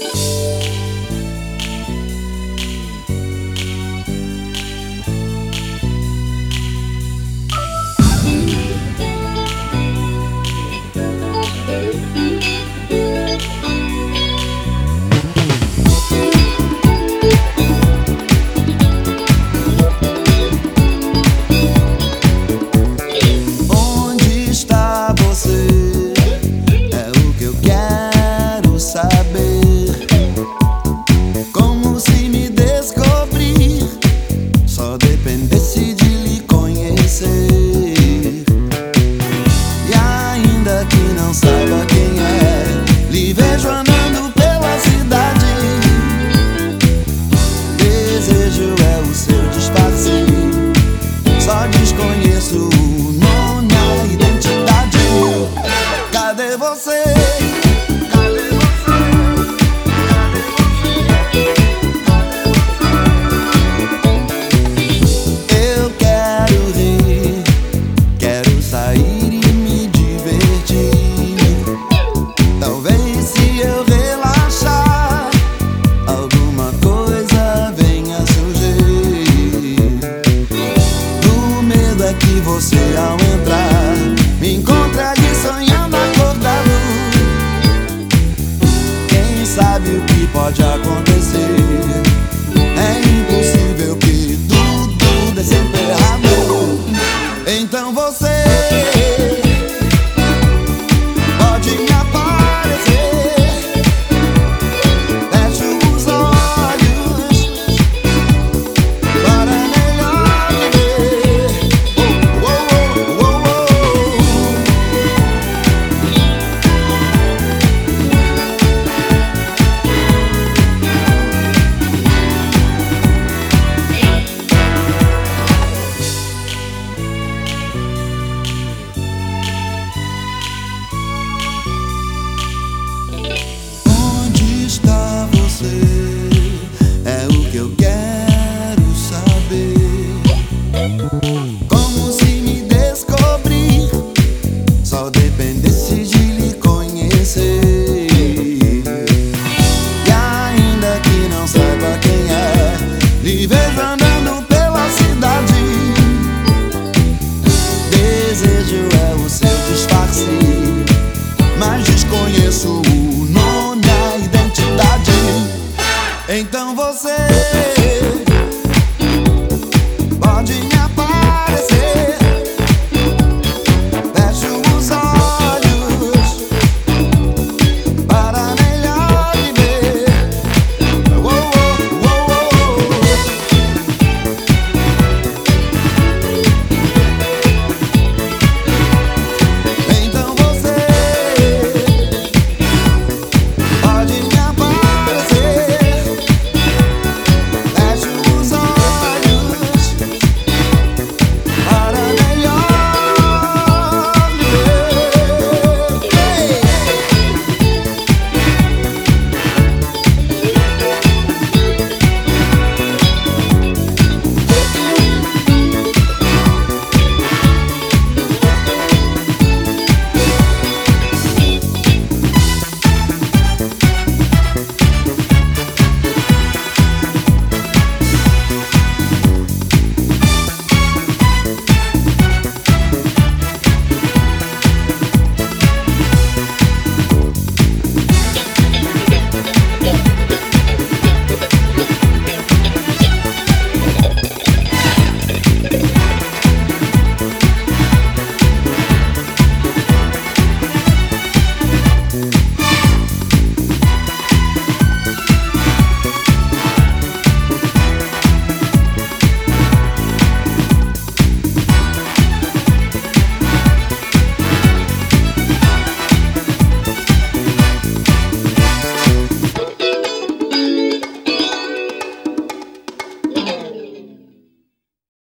Bye. eu quero saber. Como se me descobrir só dependesse de lhe conhecer. E ainda que não saiba quem é, lhe vejo andando pela cidade. Desejo é o seu disfarce, mas desconheço o nome da identidade. Então você